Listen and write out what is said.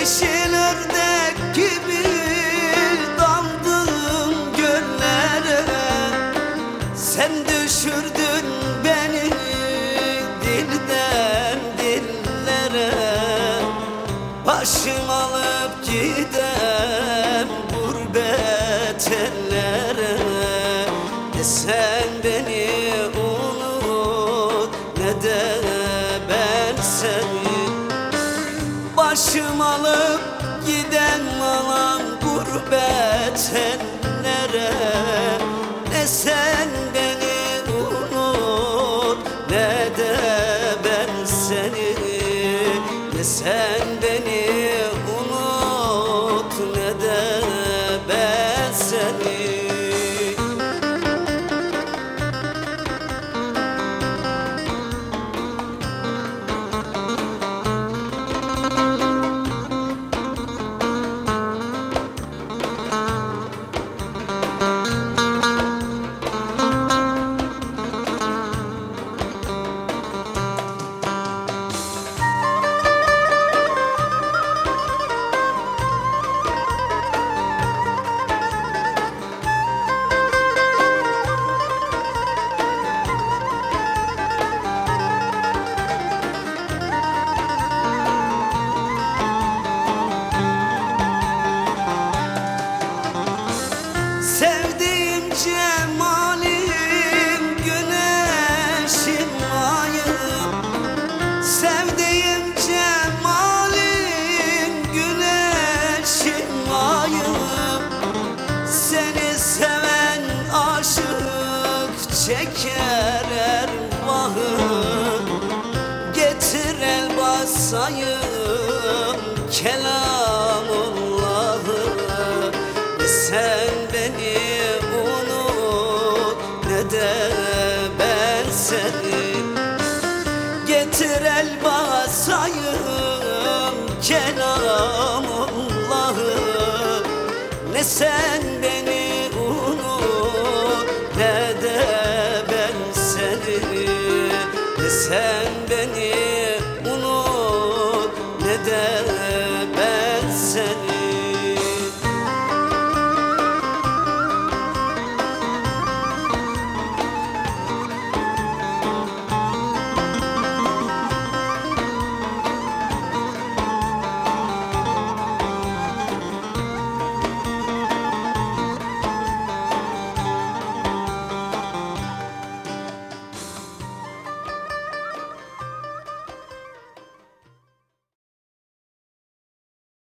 Yeşil gibi daldım göllere. Sen düşürdün beni dilden dillere. Başım alıp giden gurbet ellere. Ne sen beni unut ne de ben seni Başım alıp giden alan gurbet ellere Ne sen beni unut ne de ben seni. Ne sen beni Sevdiğim cemalim güneşim ayım Sevdiğim cemalim güneşim ayım Seni seven aşık çeker ervahım Getir el basayım Sen beni unut ne de ben seni. Ne sen beni unut ne de